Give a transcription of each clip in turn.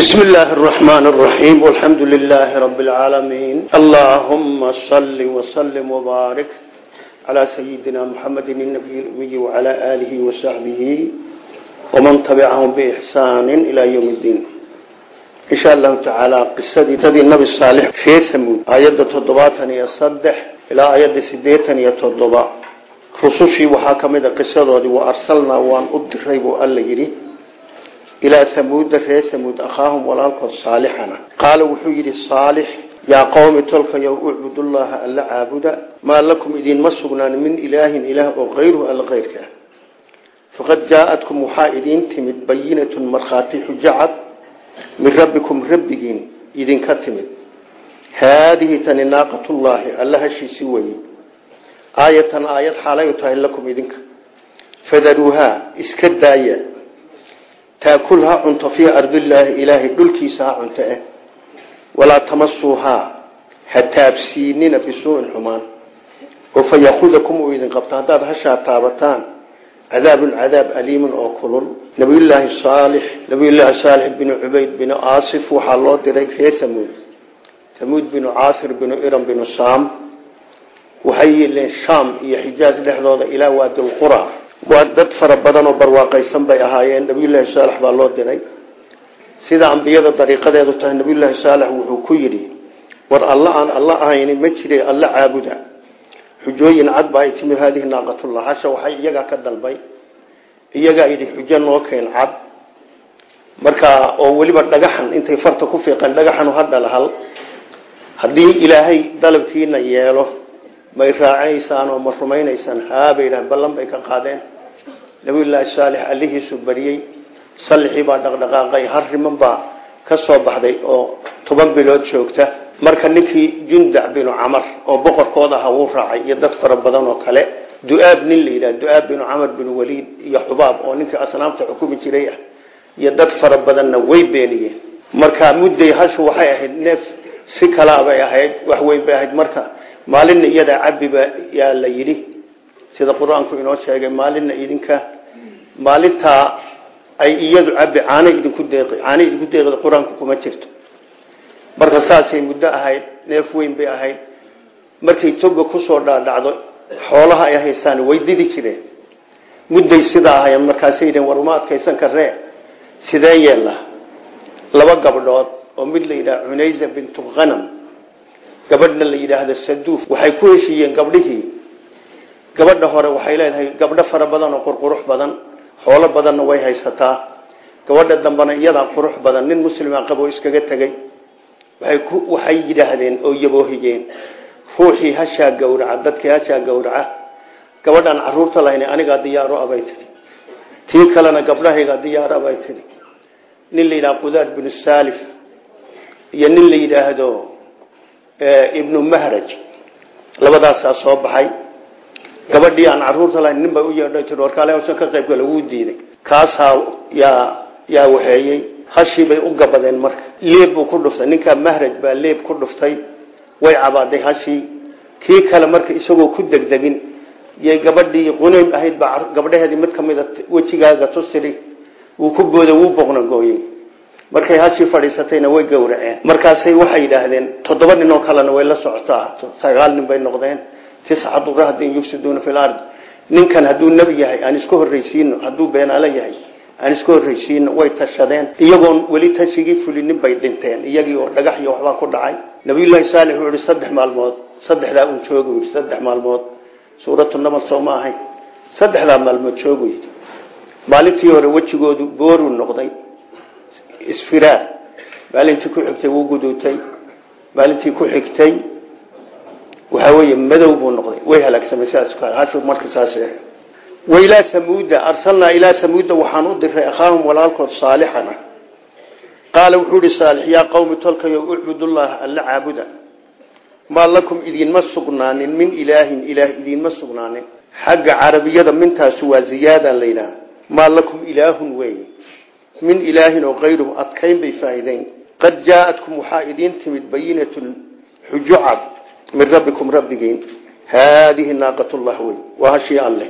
بسم الله الرحمن الرحيم والحمد لله رب العالمين اللهم صل وسلم وبارك على سيدنا محمد النبي الأمي وعلى آله وصحبه ومن تبعهم بإحسان إلى يوم الدين إن شاء الله تعالى قصة تدي النبي الصالح في ثمود آيات تضباطني يصدح إلى آيات سديتني يتضبع رسوشي وحاكمة قصة وأرسلنا وأن أدريب ألا يري ilaa hamuuda reer hamuud akhaahum walaalkood saalixana. Qaala wuxuu yidhi saalix yaa qowmi tolkayow ucbudullaaha alla caabuda maa lakum idinma sugnaan min ilaahin ilaah oo kayruhu alla keyrka ah. Faqad jaa-adkum waxaa idiin timid bayinatun markhaati xujo cad min rabbikum rabbigiin idinka timid. Haadihi tani naaqatullaahi alla hashiisi weye aayatan aayad xaalay u tahay lakum idinka fadaruuhaa iska daaya taakul ha cunto fii ardillaahi ilaahay dhulkiisa ha cunto eh. Walaa tamasuuhaa ha taabsiinina bisuuin xumaan. Oo fa yakudakum uu idin qabto haddaad hashaa taabataan cadaabun cadaab aliimun oo kulul. Nabiyullaahi saalix nabiyullaahi saalix binu cubayd binu aasif waxaa loo diray reer hamuud hamuud binu caasir binu iram binu saam. Waxay yeeleen shaam iyo xijaaj dhexdooda ilaa waadilqura waa dad fara badan oo barwaaqaysan bay ahaayeen. Nabiyullaahi saalex baa loo diray. Sida ambiyada dariiqadeedu tahay nabiyullaahi saalex wuxuu ku yidhi war alla aan alla ahayni ma jire alla caabuda. Xujooyin cad baa ay timi haadihi naaqatullah. Hasha waxay iyagaa ka dalbay. Iyagaa yidhi xujo noo keen cad. Markaa oo weliba dhagaxan intay farta ku fiiqeen dhagaxanu ha dhalahal haddii ilaahay dalabkiina yeelo may raacaysaan oo ma rumaynaysaan haabay yidhahan ballan bay ka qaadeen nabiyullaahi saalix allihiisu bariyey sallixii baa dhaqdhaqaaqay har riman baa ka soo baxday oo toban bilood joogta. Marka ninkii jundac binu camar oo boqorkooda aha wuu raacay iyo dad fara badan oo kale du-aab nin la yidhaha du-aab binu camar binu waliid iyo xubaab oo ninkii asnaamta xukumi jiray ah iyo dad fara badanna way beeniyeen. Marka mudday hashu waxay ahayd neef si kalaabay ahayd wax weyn bay ahayd. Marka maalinna iyadaa cabiba yaa la yidhi sida qur'aanku inoo sheegay maalinna idinka maalintaa ay iyadu cabi caanay idinku deeqi caanay idinku deeqda qur'aanku kuma jirto. Marka saasay muddo ahayd neef weyn bay ahayd. Markay toga ku soo dhaadhacdo xoolaha ay haystaan way didi jireen. Mudday sidaa ahayen markaasay yidheen war uma adkaysan karee sidee yeella? Laba gabdhood oo mid la yidhaha cunaysa bintu khanam gabadhna la yidhaahdo saduuf. Waxay ku heshiiyeen gabdhihii gabadha hore waxay leedahay gabdho fara badan oo qurqurux badan xoolo badanna way haysataa. Gabadha dambena iyadaa qurux badan nin muslima qabo iskaga tegey waxay yidhaahdeen oo yaboohiyeen ruuxii hashaa gawraca dadkii hashaa gawraca gabadhaan carruurta lahayn anigaa diyaaro abay tihi tii kalena gabdhahaygaa diyaaro abay tihi nin la yidhahdo qudaar binu saalif iyo nin la yidhaahdo ibnu mahraj labadaasaa soo baxay gabadhii aan carruurta lahayn nin bay u yeedhay tii warkaale hawshan ka qaybka lagu diiday. Kaasaa yaa yaa waxeeyey. Hashii bay u gabadeen marka. Leeb buu ku dhuftay. Ninkaa mahraj baa leeb ku dhuftay. Way cabaaday hashii. Kii kale marka isagoo ku degdegin yay gabadhii qunaym ahayd baa gabdhaheedii mid ka mida wejigaaga tusiri. Wuu ku booda wuu boqna gooyey. Markay hashii fadhiisatayna way gowraceen markaasay waxay yidhaahdeen toddoba nin oo kalena way la socotaa. Sagaal nin bay noqdeen tiscatu rahdin yufsiduuna fi lard ninkan hadduu nebi yahay aan iska horraysiino hadduu beenaalo yahay aan iska horraysiino way tashadeen. Iyagoon weli tashigii fulinin bay dhinteen iyagii oo dhagax iyo waxbaa ku dhacay. Nabiyullaahi saalix wuxuu yihi saddex maalmood saddexdaa uun joogu yidhi saddex maalmood suuratu namal soo ma ahayn. Saddexdaa maalmood joogu yidhi maalintii hore wejigoodu booruu noqday isfiraar maalintii ku xigtay wuu guduutay. Maalintii ku xigtay waxaa weeye madow buu noqday. Way halaagsamay sidaas hashu marka saas wailaa hamuuda arsalnaa ilaa hamuuda waxaan u diray akhaahum walaalkood saalixana. Qaala wuxuu ihi saalix yaa qowmi tolkayo ucbudullaha alla caabuda. Maa lakum idinma sugnaanin? Min ilaahin ilaah idinma sugnaanin. Xagga carabiyada mintaasi waa ziyaada la yidhaha maa lakum ilaahun weeye min ilaahin oo kayruhu adkayn bay faa'iideyn qad jaa-adkum waxaa idiin timid bayinatun xujo min rabbikum rabbigiin haadihi naaqatullah wey waa hashii alleh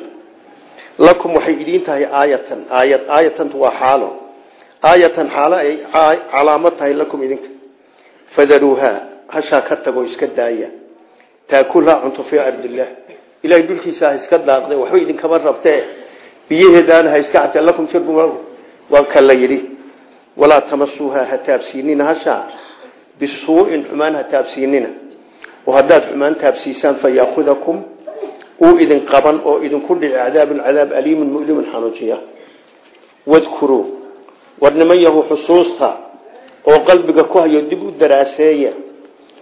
lakum waxay idiin tahay aayatan aayad aayatantu waa xaalo aayatan xaalo ay calaamad tahay lakum idinka fadaruuhaa hashaa ka tago iska daaya taakulhaa cunto fii ardillaah ilahay dhulkiisa ha iska daaqde waxba idinkama rabtee biyaheedaana ha iska cabtee lakum shirbu waa ka la yidhi walaa tamasuuhaa ha taabsiinina hashaa bisuu'in xumaan ha taabsiinina oo haddaad xumaan taabsiisaan fa yaakudakum uu idin qaban oo idinku dhici cadaabun cadaab aliimun mulimun xanuujiya. Wadkuruu war niman yahu xusuusta oo qalbiga ku hayo dib u daraaseeya.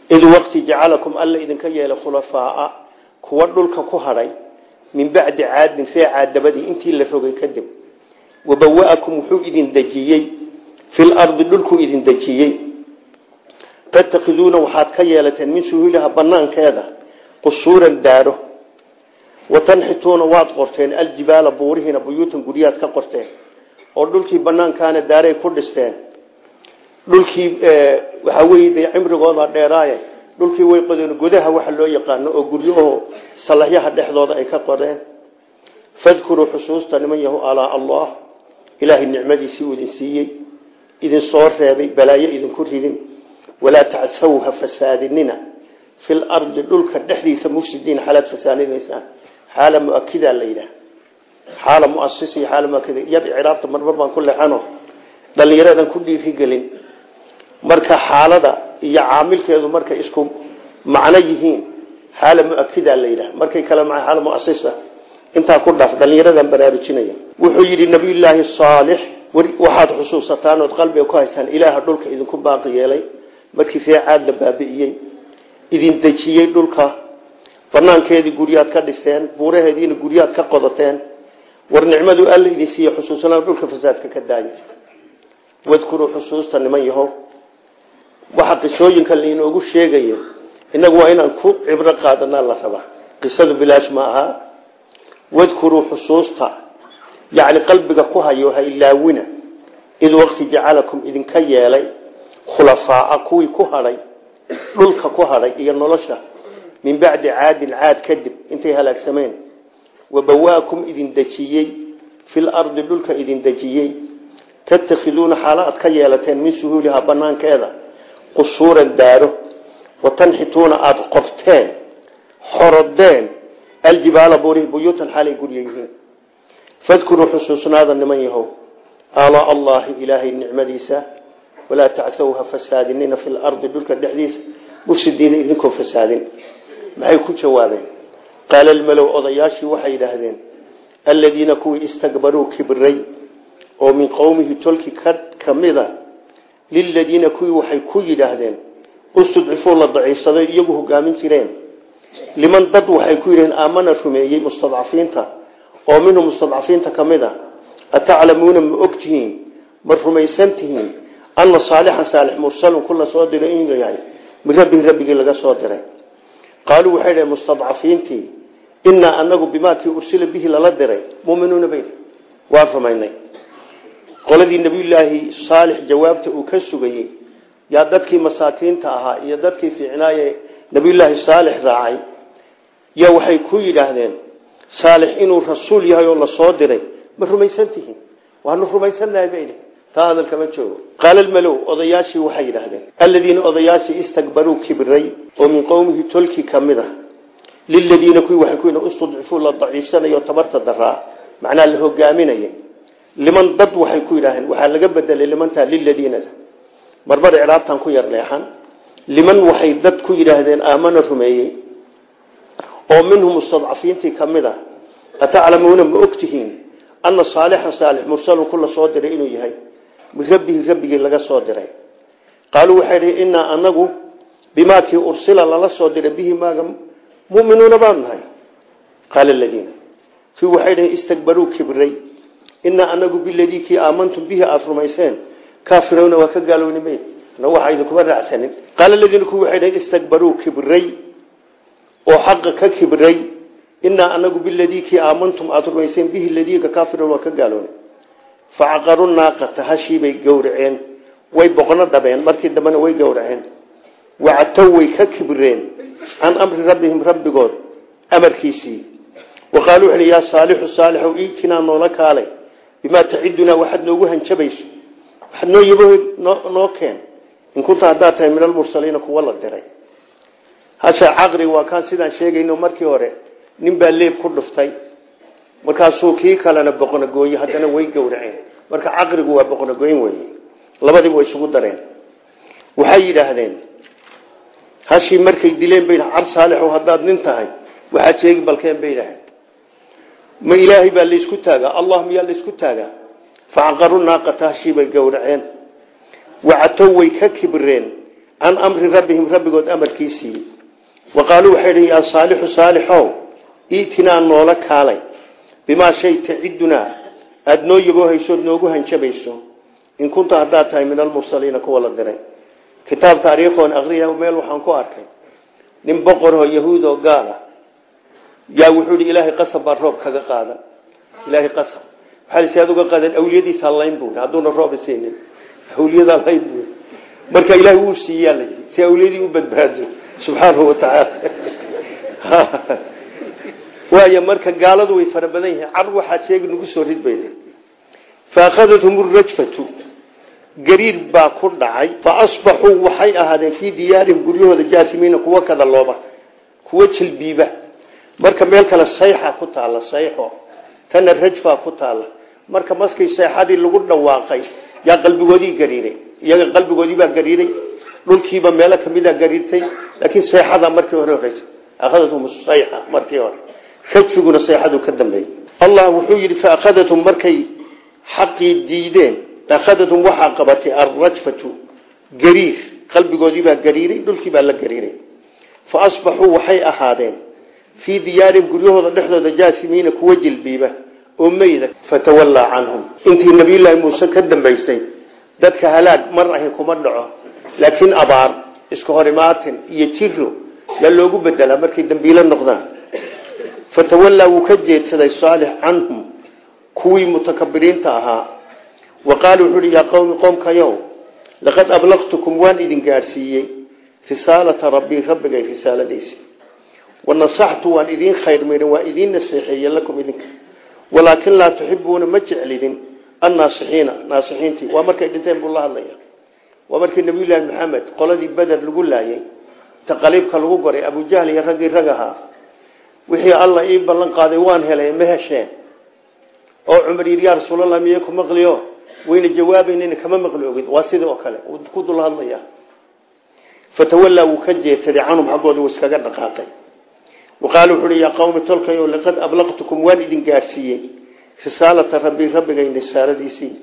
Id waqti jacalakum alla idinka yeelay khulafaaa kuwa dhulka ku hadhay min bacdi caadin ree caadabadii intii la rogay kadib. Wabawa'akum wuxuu idin dejiyey. Fil ardi dhulkuu idin dejiyey tattakiduuna waxaad ka yeelateen min suhuuliha banaankeeda qusuuran daaro watanxituuna waad qorteen aljibaala buurihiina buyuutan guryaad ka qorteen oo dhulkii banaankaana daaray ku dhisteen. Dhulkii waxaa wey de cimrigooda dheeraaye dhulkii way qodeen godaha waxa loo yaqaano oo guryaho salaxyaha dhexdooda ay ka qodeen fadkuruu xusuusta niman yahu alaa allah ilaahay nicmadiisii uu idin siiyey idin soo reebay balaayo idinku ridin walaa tacsaw ha fasaadinina. Fil ardi dhulka dhexdiisa mufsidiin xaalaad fasaadinaysaan xaala muakida la yidhaah. Xaala muasisi xaala muakida yar ciraabta marmar baan ku leexano. Dhalinyaradan ku dhiirigelin marka xaalada iyo caamilkeedu markay isku macno yihiin xaala muakida la yidhaah. Markay kale maa xaala muasisa intaa ku dhaaf dhalinyaradan baraarujinaya. Wuxuu yidhi nabiyullaahi saalix waxaad xusuusataan ood qalbiga ku haysaan ilaaha dhulka idinku baaqi yeelay markii caad la baabi'iyey idin dejiyey dhulka banaankeedii guryaad ka dhiseen buuraheediina guryaad ka qodateen war nicmadu alla idin siiye xusuusnaa dhulka fasaadka ka daaya wadkuruu xusuusta niman yahow waxa qisooyinka lainoogu sheegayo innagu waa inaan ku cibro qaadanaa la rabaa. Qisadu bilaash ma aha. Wadkuruu xusuusta yacni qalbiga ku hayo ha ilaawina id waqti jacalakum idinka yeelay khulafaaa kuwii ku hadhay dhulka ku hadhay iyo nolosha. Min bacdi caadin caad kadib intay halaagsameen wabawaakum idin dejiyey fil ardi dhulka idin dejiyey. Tatakhiduuna xaalo aad ka yeelateen min suhuulihaa banaankeeda qusuuran daaro. Watanxituuna aada qorteen xorodeen aljibaala buurihi buyuutan xaalay gurya yihiin. Fadkuruu xusuusnaada niman yahow. Ala allahi ilaahay nicmadiisa walaa tacthaw ha fasaadinina fi lardi dhulka dhexdiisa mufsidiina idinkoo fasaadin. Maxay ku jawaabeen? Qaala almalow odayaashii waxay yidhaahdeen aladiina kuwii istakbaruu kibray oo min qowmihi tolki ka mida liladiina kuwii waxay ku yidhaahdeen istudcifuu la daciifsaday iyagu hogaamin jireen. Liman dad waxay ku yidhaheen aamana rumeeyey mustadcafiinta oo minhum mustadcafiinta ka mid a ataclamuuna ma og tihiin ma rumaysan tihiin ana saalixan saalix mursalun kula soo diray inuu yahay min rabbihi rabbigii laga soo diray qaaluu waxay dhaheen mustadcafiintii inaa anagu bimaakii ursila bihi lala diray muminuuna bayn waan rumaynay qoladii nabiyulaahi saalix jawaabta uu ka sugayey yaa dadkii masaakiinta ahaa iyo dadkii fiicnaaye nabiyulaahi saalix raacay yaa waxay ku yidhaahdeen saalix inuu rasuul yahay oo la soo diray ma rumaysan tihiin waanu rumaysannahay baydi taa hadalkama joogo. Qaala almalow odayaashii waxay yidhaahdeen aladiina odayaashii istakbaruu kibray oo min qowmihi tolki ka mid a liladiina kuwii waxay ku yidhahen istudcifuu la daciifsanayo tabarta daraa macnaa la hogaaminaya liman dad waxay ku yidhaaheen waxaa laga bedelay limantaa liladiinada marmar icraabtan ku yar leexan liman waxay dad ku yidhaahdeen aamana rumeeyey oo minhum mustadcafiintii ka mid a yahay? min rabbihi rabbigii laga soo diray. Qaaluu waxay dhihi inaa anagu bimaakii ursila lala soo diray bihi maaga muminuuna baanu nahay. Qaala ladiina kii waxay dhihi istakbaruu kibray. Inaa anagu biladii kii aamantum bihi aada rumayseen kaafirowna waa ka gaalowni mayd. Anagu waxaa idinkuma raacsanin. Qaala ladiina kuwi waxay dhihi istakbaruu kibray oo xaqa ka kibray. Inaa anagu biladii kii facaqaru naaqata hashiibay gowraceen way boqno dhabeen markii dambena way gowraceen wacatow way ka kibreen can amri rabbihim rabbigood amarkiisii wa qaaluu wuxu yaa saalixu saalixow iitinaa noola kaalay bimaa tacidunaa waxaad noogu hanjabayso waxaad noo yabo noo keen in kunta haddaad tahay min almursaliina kuwa la diray hasha caqri waa kaan sidaan sheegayno markii hore nin baa leeb ku dhuftay markaasuu kii kalena boqonagooye haddana way gowraceen. Marka caqrigu waa boqonagoyn wey labadiiba way isugu dareen. Waxay yidhaahdeen hashii markay dileen bay car saalixow haddaad nin tahay waxaad sheegi balkeen bay yidhaaheen ma ilaahay baa laysku taagaa? Allah miyaa laysku taagaa? Facaqaru naaqata hashii bay gowraceen. Wacatow way ka kibreen can amri rabbihim rabbigood amarkiisii. Wa qaaluu waxay dhi yaa saalixu saalixow iitinaa noola kaalay bimaa shay tacidunaa aada noo yaboohaysood noogu hanjabayso. In kunta haddaad tahay min almursaliina kuwa la diray. Kitaab taariikhoon aqriya meel waxaan ku arkay. Nin boqoroo yahuud oo gaal ah. Yaa wuxuu hi ilaahay qasab baa roob kaga qaada ilaahay qasab. Waxaa lisi aad uga qaadan awliyadiisa layn bu hadduuna roob siinin. Awliyada layn bu marka u badbaado subxaanahu watacaala waayo marka gaaladu way fara badan yihiin. Car waxaad sheegi nagu soo rid bay faakadathum rajfatu gariir baa ku dhacay. Fa asbaxuu waxay ahaadeen fii diyaarihim guryahooda jaasimiina kuwa kada looba kuwa jilbiiba. Marka meel kale sayxa ku taalla sayxo. Tana rajfaa ku taalla. Marka maskii sayxadii lagu dhawaaqay yaa qalbigoodii gariiray. Iyaga qalbigoodii baa gariiray. Dhulkiiba meelo kamida gariirtay. Laakiin sayxada markii hore horeysa. Akhadathum sayxa markii hore rajfiguna sayxadu ka dambeeyey. Allah wuxuu yidhi faakadathum markay xaqii diideen akhadathum waxaa qabatay alrajfatu gariir. Qalbigoodiibaa gariiray dhulkiibaa la gariiray. Fa asbaxuu waxay ahaadeen fii diyaarihim guryahooda dhexdooda jaasimiina kuwa jilbiiba oo meyda fatawallaa canhum. Intii nabiyullaahi muuse ka dambaysay dadka halaag mar ahi kuma dhaco laakiin abaar iska horimaatin iyo jiro yaa loogu bedelaa markay dambiilo noqdaan fatawallaa wuu ka jeedsaday saalix canhum kuwii mutakabiriinta ahaa. Wa qaala wuxuu uhi yaa qowmi qoomkayow laqad ablaqtukum waan idin gaadhsiiyey risaalata rabbii rabbigay risaaladiisi. Wanasaxtu waan idiin khayr mirin waa idiin naseexeeye lakum idinka walaakin laa tuxibuuna ma jeclidin annaasixiina naasixiintii. Waa markay dhinteen buu la hadlaya waa markii nabiyullaahi maxamed qoladii beder lagu laayay taqaliibka lagu goray abujahl iyo raggii rag ahaa wixii alla ii ballan qaaday waan helay ma hesheen oo cumar yidhi yaa rasuulallah miye ku maqliyo? Wayna jawaabaynayna kama maqli ogid. Waa sidii oo kale. Ku dul hadlaya. Fatawallaa wuu ka jeedsaday canhum xaggooda wuu iskaga dhaqaaqay. Waqaala wuxu uhi yaa qawmi tolkayo laqad ablaqtukum waan idin gaadhsiiyey risaalata rabbii rabbigay risaaladiisii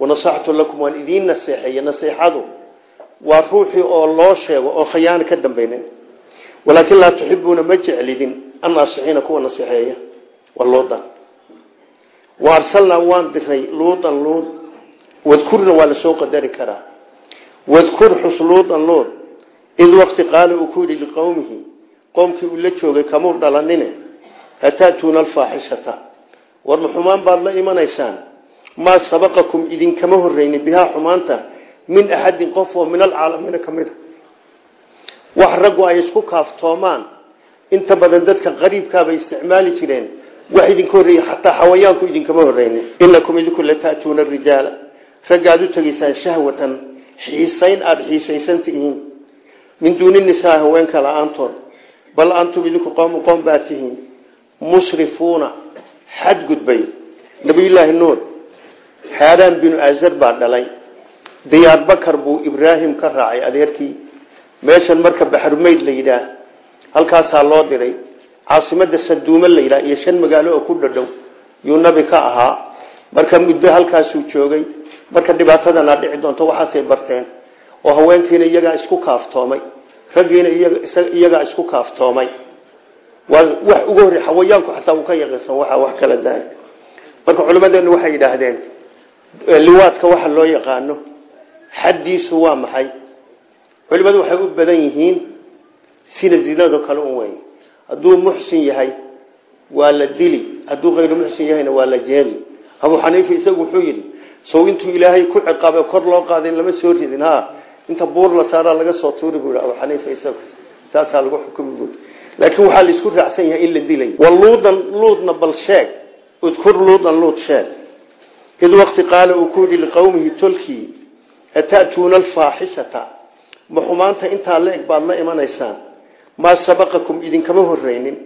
wanasaxtu lakum waan idiin naseexeeye naseexadu waa ruuxii oo loo sheego oo khayaano ka dambaynin. Walaakin laa tuxibuuna ma jeclidin annaasixiina kuwa naseexeeya waa luudan wa arsalnaa waan diray luudan luud wadkurna waa la soo qadari karaa. Wadkur xus luudan luud id waqti qaala uu ku yidhi liqowmihi qoomkii uu la joogay kamuu dhalanine ataatuuna alfaaxishata. War ma xumaan baad la imanaysaan? Maa sabaqakum idinkama horeynin bihaa xumaanta? Min axadin qof oo min alcaalamiina ka mid a wax raggu ay isku kaaftoomaan inta badan dadka qariibkaabay isticmaali jireen. Wax idinka horreeyey xataa xawayaanku idinkama horeynin inakum idinku lata'tuuna rijaala. Raggaad u tegaysaan shahwatan xiisayn aada xiisaysan tihiin min duuni nisaa haweenka la'aantood. Bal antum idinku qowmu qoom baa tihiin. Musrifuuna xadgudbay. Nabiyullaahi nuur xaaraan binu azar baa dhalay. Diyaar bakar buu ibraahim ka raacay adeerkii. Meeshan marka baxrumayd la yidhaah halkaasaa loo diray. Caasimada saduume la yidhaah iyo shan magaalo oo ku dhadhow yuu nabi ka ahaa. Marka muddo halkaasuu joogay marka dhibaatadana dhici doonto waxaasay barteen. Oo haweenkiina iyagaa isku kaaftoomay raggiina iyagaa isku kaaftoomay. Waa wax uga horey xawayaanku xataa uu ka yaqisan waxa wax kala dahay marka culimmadeenu waxay yidhaahdeen liwaadka waxa loo yaqaano xaddiisu waa maxay? Culimmadu waxay u badan yihiin sina zinado kale un wey hadduu muxsin yahay waa la dili. Hadduu hayru muxsin yahayna waa la jeeli abuu xaniifa isagu wuxuu yidhi sow intuu ilaahay ku ciqaabay kor loo qaaday lama soo ridin ha inta buur la saaraa laga soo tuuri buu abuu xaniifa isagu. Saasaa lagu xukumi buui laakiin waxaa la isku raacsan yahay in la dilay. Waluudan luudna bal sheeg. Udkur luudan luud sheeg. Id waqti qaala uu ku yidhi liqowmihi tolkii ata'tuuna alfaaxishata ma xumaanta la eg baad la imanaysaan maa sabaqakum idinkama horreynin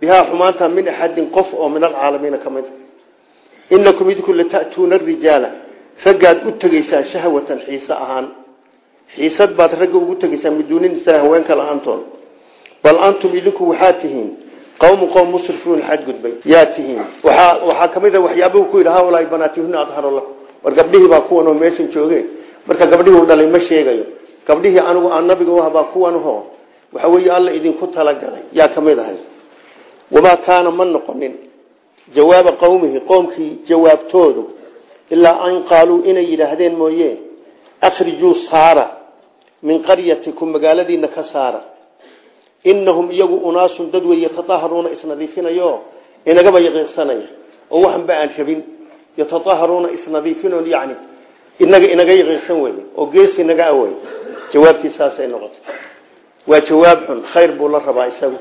bihaa xumaanta min axadin qof oo min alcaalamiina ka mid inakum idinku lata'tuuna arijaala raggaad u tegaysaan shahwatan xiise ahaan. Xiisad baad ragga ugu tegaysaan miduuni nisaa haweenka la'aantoon bal antum idinku waxaad tihiin qowmu qowm musrifuun xadgudbay yaa tihiin. Waxaa ka mid a waxyaabuhu ku yidhi haulaai banaatihuna baa kuwan jooge marka gabdhihii u dhalay ma sheegayo. Gabdhihii anigu aan nabiga u ahbaa kuwanho waxa weeye alla idinku talagalay yaa ka mid ahay. Wamaa kaana ma noqonin jawaaba qowmihi qoomkii jawaabtoodu ilaa an qaaluu inay yidhaahdeen mooye akhrijuu saara min qaryatikum magaaladiina ka saara. Inahum iyagu unaasun dad wey yataaharuuna isnadiifinayo inagaba yaqiiqsanaya oo waxanba aan rabin yataaharuuna isnadiifino yani inaga inaga yaqiiqsan wey oo gees inaga awey jawaabtii saasay noqotay waa jawaab xun khayr buu la rabaa isagu.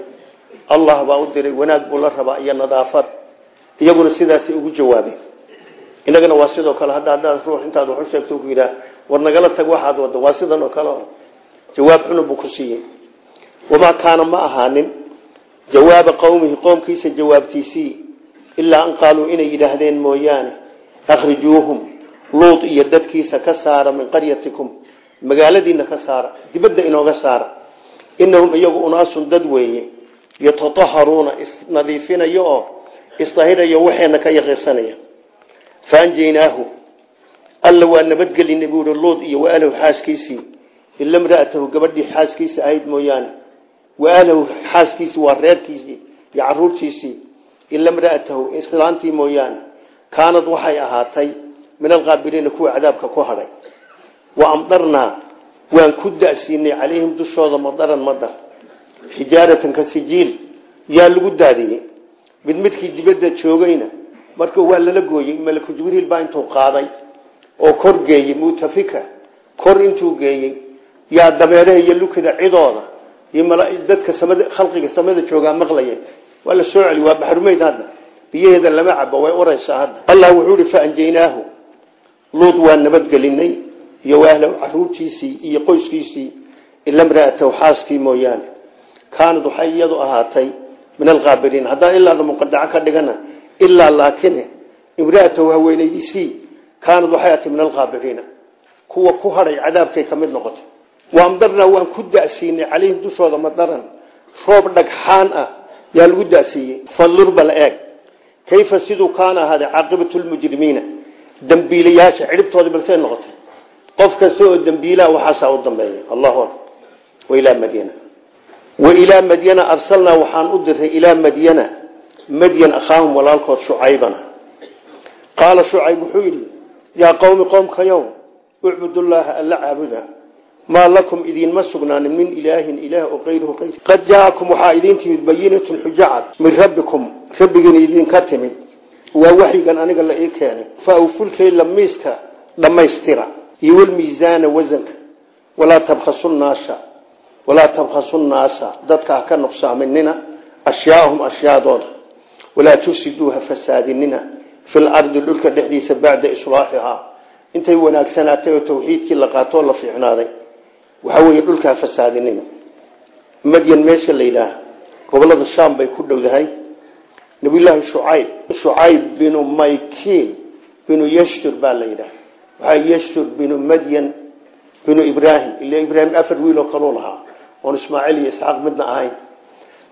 Allah baa u diray wanaag buu la rabaa iyo nadaafad. Iyaguna sidaasay ugu jawaabeen. Inagana waa sidoo kale hadda haddaad ruux intaad waxu sheegto ku yidhaah war nagala tag waxaad wado waa sidan oo kale jawaab xunu buu ku siiyey. Wamaa kaana ma ahaanin jawaaba qowmihi qoomkiisa jawaabtiisii ilaa an qaaluu inay yidhaahdeen mooyaane akhrijuuhum luud iyo dadkiisa ka saara min qaryatikum magaaladiina ka saara dibadda inooga inahum iyagu unaasun dad weeye yataaharuuna isnadiifinayo oo isdahirayo waxeena ka yaqiirsanaya faanjaynaahu alla waa nabadgelina buui luud iyo waalahu xaaskiisii ila mraatahu gabadhii xaaskiisa ahayd mooyaane waalahu xaaskiisii waa reerkiisii iyo caruurtiisii ila mraatahu islaantii mooyaane kaanad waxay ahaatay min alqaabiliina kuwa cadaabka ku hadhay wa amdarnaa waan ku da'siinay calayhim dushooda madaran madar xijaaratan ka sijiil yaa lagu daadiyey mid midkii dibadda joogayna marka waa lala gooyey malaku jibriil baa intuu qaaday oo kor geeyey mutafika. Kor intuu geeyey yaa dabeeraha iyo lukada cidooda dadka khalqiga samada joogaa maqlaya waa la soo celi waa baxrumeyd hadda. Biyaheeda lama cabo way uraysaa hadda. Allah wuxuu ihi faanjaynaahu luud waa iyo waahlow caruurtiisii iyo qoyskiisii ila mraatahu xaaskii mooyaane. Kaanad waxay iyadu ahaatay min alqaabiliin haddaan ilaada muqadaco ka dhigana ilaa laakine imraatahu haweenaydiisii kaanad waxay ahatay min alqaabiliina kuwa ku hadhay cadaabkay ka mid noqotay. Waamdarnaa waan ku da'siinay calayhim dushooda madaran. Roob dhagxaan ah yaa lagu da'siiyey. Fandur bal eeg. Kayfa siduu qof kasta oo dambiilaa waxaasaa u dambeeya allahu akbar. Wailaa madyana wailaa madyana arsalnaa waxaan u diray ilaa madyana madyan akhaahum walaalkood shucaybana. Qaala shucayb wuxuu yidhi yaa qowmi qoomkayow ucbudullaaha alla caabuda. Maa lakum idiinma sugnaanin min ilaahin ilaah oo kayruhu kayr qad jaakum waxaa idiin timid bayinatun xujacad min rabbikum. Rabbigiina idinka timid. Waa waxyigan aniga la ii keenay iyo walmiisaana wasanka walaa tabkhasu naasa walaa tabkhasu nnaasa dadka ha ka nuqsaaminina ashyaaahum ashyaadooda walaa tufsiduuha fasaadinina fi lardi dhulka dhexdiisa bacda islaaxihaa intay wanaagsanaatay oo tawxiidkii la qaatoo la fiicnaaday waxaa weeye dhulkaa fasaadinina madyan meesha la yidhaah gobollada sham bay ku dhowdahay nabiyullaahi shucayb shucayb binu maykiin binu waxaa yashtur binu madyan binu ibraahim ila ibraahim afar wiiloo kaluu lahaa oon ismaaciil iyo isxaaq midna ahayn.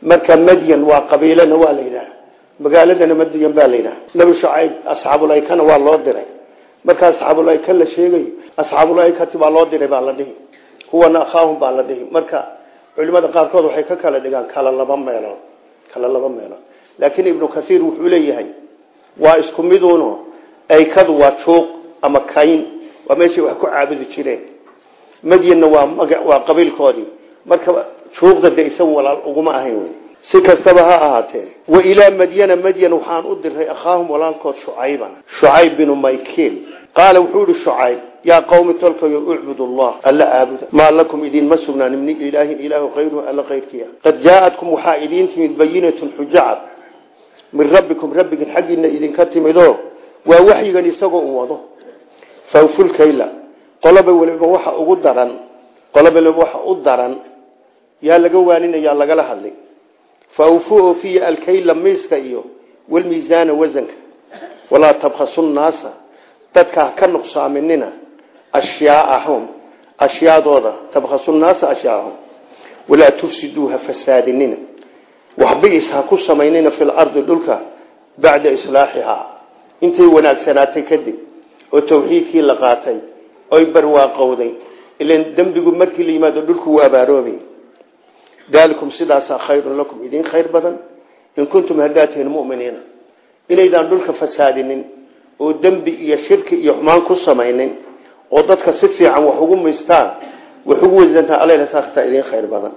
Marka madyan waa qabiilana waa la yidhaah magaaladana madyan baa la yidhaah nabi shucayb asxaabulaykana waa loo diray. Marka asxaabulayka la sheegayo asxaabulaykati baa loo diray baa la dhihi. Kuwana akhaahum baa la dhihi. Marka culimada qaarkood waxay ka kala dhigaan kala laba meelood kala laba meelood. Laakiin ibnu kasiir wuxuu leeyahay waa isku miduuno aykadu waa juuq ama kayn waa meeshay wax ku caabudi jireen. Madyanna waa waa qabiilkoodii. Marka juuqda de isagu walaal uguma ahayn wey si kastaba ha ahaatee wa ilaa madyana madyan waxaan u diray akhaahum walaalkood shucayban. Shucayb binu maykiil. Qaala wuxuu ihi shucayb yaa qawmi tolkayo ucbud allah. Alla caabuda. Maa lakum idinma sugnaan min ilaahin ilaahu kayruhu alla kayrkiia qad jaaatkum waxaa idiin timid bayinatun xujacad min rabbikum rabbigin xaggiina idinka timidoo. Waa waxyigan isagoo uu wado fawfulkayla qoloba waliba waxa ugu daran qoloba waliba waxa u daran yaa laga waaninaya lagala hadlay fawfu oofiya alkayla miiska iyo walmiisaana wasanka walaa tabkhasu nnaasa dadka ka nuqsaaminina ashyaaahum ashyaadooda tabkhasu nnaasa ashyaahum walaa tufsiduuha fasaadinina. Waxbiis ha ku samaynina fi lardi dhulka bacda islaaxihaa. Intay wanaagsanaatay kadib oo tawxiidkii la qaatay oy barwaaqowday. Ilan dembigu markii la yimaado dhulku wuu abaaroobay daalikum sidaasaa khayrun lakum. Idin khayr badan. In kuntum tihiin muminiina. Inaydaan dhulka fasaadinin oo dembi iyo shirki iyo xumaan ku samaynin oo dadka si fiican wax ugu miistaan wax ugu wasantaan alsaaktaa idin khayr badan.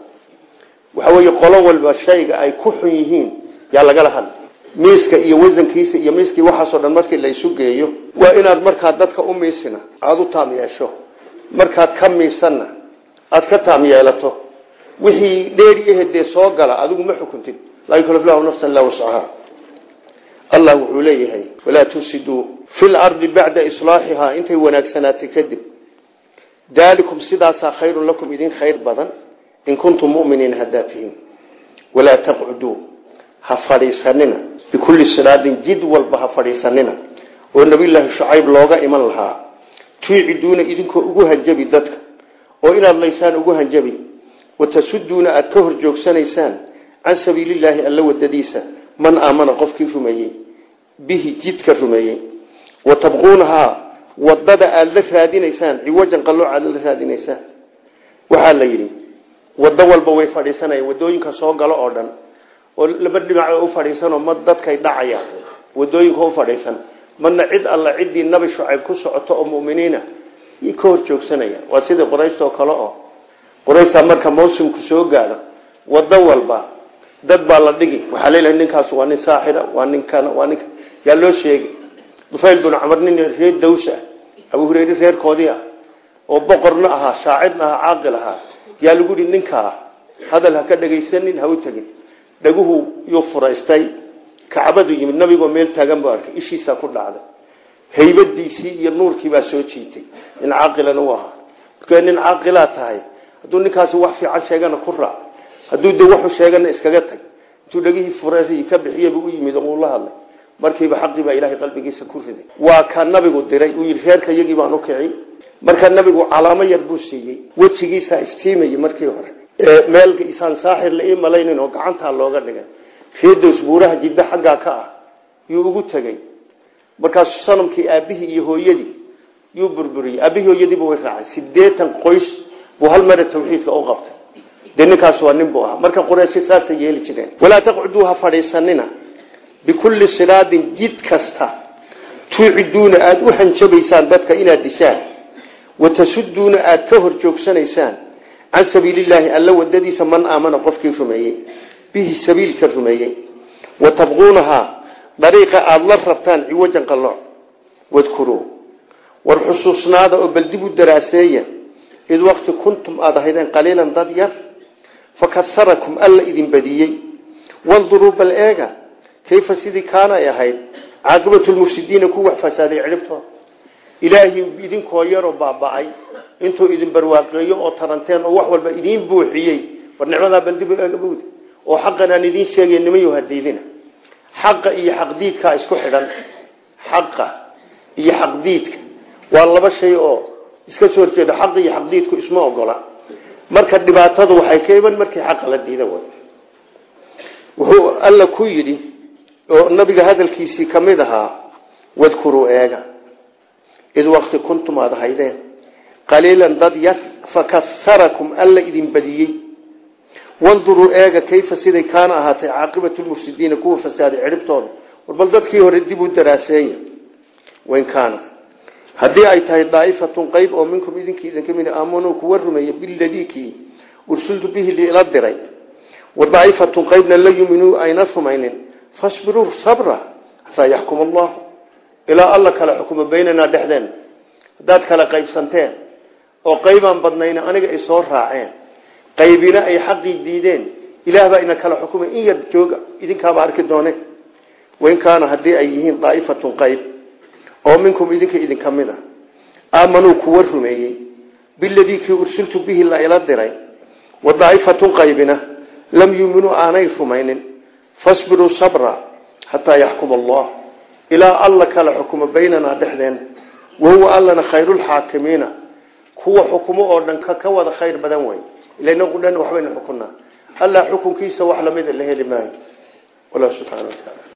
Waxa weeye qolo walba shayga ay ku xun yihiin yaa lagala hadla miiska iyo wasankiisa iyo miiskii waxaasoo dhan markii la isu geeyo waa inaad markaad dadka u miisina aada u taam yeesho. Markaad ka miisanna aada ka taam yeelato. Wixii dheeri ahedee soo gala adigu ma xukuntid laa yukalif lahu nafsan laa wascaha allah wuxuu leeyahay walaa tufsiduu fi lardi bacda islaaxihaa intay wanaagsanaatay kadib daalikum sidaasaa khayrun lakum idin khayr badan in kuntum muminiin haddaad tihiin. Walaa taqcuduu ha bikulli siraadin jid walba ha fadhiisanina oo nabiyulaahi shucayb looga iman lahaa. Tuiciduuna idinkoo ugu hanjabi dadka oo inaad laysaan ugu hanjabi. Watasuduuna aada ka hor joogsanaysaan can sabiililaahi alla wadadiisa man aamana qofkii rumeeyey bihi jidka rumeeyey. Wa tabquunahaa waddada aada la raadinaysaan ciwajan qalooc aada la raadinaysaan. Waxaa la yidhi wado walba way fadhiisanayaan oo laba dhinac u fadhiisanoo ma dadkay dhacayaan waddooyinka u fadhiisan madna cid alla ciddii nabi shucayb ku socoto oo muminiina y ka hor joogsanayaan waa sidii qurayshoo kale oo qurayshtaa marka mawsimku soo gaadho wado walba dad baa la dhigi waxaa leelahay ninkaas waa nin saaxira waa ninkan waa ninka yaa loo sheegi dufayl binu camar nin reer daws abu hureyre reerkoodii ah oo boqorna ahaa shaacirna ahaa caaqil ahaa yaa lagu yihi ninkaa hadal ha ka dhegaysanin ha u tegin dhaguhu yuu furaystay. Kacbadu yimid nabigoo meel taagan buu arkay. Ishiisaa ku dhacday. Haybadiisii iyo nuurkii baa soo jiitay. Nin caaqilana u ahaa. Marka nin caaqilaa tahay hadduu ninkaasi wax fiican sheegana ku raac. Hadduu de waxu sheegana iskaga tag. Intuu dhegihii furay ka bixiyaba u yimid oo uu la hadlay. Markiiba xaqii baa ilaahay qalbigiisa ku riday. Waa ka nabigu diray. Uu yidhi reerka iyagii baan u kici marka nabigu calaamo yar buu siiyey. Wejigiisaa iftiimayay markii hore meel isaan saaxir la ii oo gacantaa looga dhigay. Reedows buuraha jiddo xaggaa ka ah yuu ugu tegey markaasu sanamkii aabihii iyo hooyadii yuu burburiyey. Aabihii hooyadiiba way raacay. Sideetan qoys buu hal mare tawxiidka u qabtay. Dee waa nin buu ahaa. Marka qurayshi saasay yeeli jireen. Walaa taqcuduu ha fadhiisanina bikulli siraadin jid kasta. Tuuciduuna aada u hanjabaysaan dadka inaad dishaan. Watasuduuna aada ka hor joogsanaysaan can sabiilillaahi alla wadadiisa man aamana qofkii rumeeyey. Bihi sabiilka rumeeyey. Wa tabquunahaa dariiqa aada la rabtaan ciwajan qalooc wadkuruu war xusuusnaada oo bal dib u daraaseeya. Id waqti kuntum aada ahaydeen qaliilan dad yar fakasarakum alla idin badiyey. Wanduruu bal eega kayfa sidii kaana ay ahayd? Caaqibatulmufsidiina ku wax fasaaday cidhibtooda ilaahay idinkoo yaroo baaba'ay intuu idin barwaaqeeyo oo taranteen oo wax walba idiin buuxiyey war nicmadaa eegabowd oo xaqan aan sheegay nimayo hadiidina xaqa iyo xaqdiidkaa isku xidhan. Xaqa iyo xaqdiidka waa laba shay oo iska soo horjeeda xaq iyo xaqdiidku isma ogola. Marka dhibaatadu waxay ka iman markii xaqa la diida way wuxuu alla ku yidhi oo nabiga hadalkiisii ka ahaa wadkuruu eega. Id waqti kuntum aada haydeen qaliilan dad fakasarakum alla idin badiyey. Wanduruu eega kayfa siday kaana ahaatay caaqibatulmufsidiina kuwa fasaaday cidhibtooda war bal dadkii hore dib u daraaseeya wain kaana. Haddii ay tahay daa'ifatun qayb oo minkum idinkii idinka mid aamanuu kuwa rumeeya biladii kii ursultu bihi liila diray. Wa daa'ifatun qaybna la yuminuu ayna rumaynin. Fasbiruu sabra xataa yaxkum allahu ilaa alla kala xukumo baynanaa dhexdeen. Haddaad kala qaybsanteen oo qaybaan badnayna aniga ay soo raaceen. Qaybina ay xaqii diideen. Ilaah baa ina kala xukumay in yar jooga idinkaaba arki doone. Wain kaana haddii ay yihiin daa'ifatun qayb oo minkum idinka idinka mid a aamanuu kuwa rumeeyey. Biladii kii ursiltu bihi la ila diray. Wa daa'ifatun qaybina lam yuuminuu aanay rumaynin. Fasbiruu sabra xataa yaxkuma allah. Ilaa alla kala xukumo baynanaa dhexdeena wahuwa allana khayrulxaakimiina kuwa xukumo oo dhan ka wada khayr badan wey ilanagu dhan waxbaynu xukunaa allah xukunkiisa wax lamida la heli maayo. Wallah subxana wa taala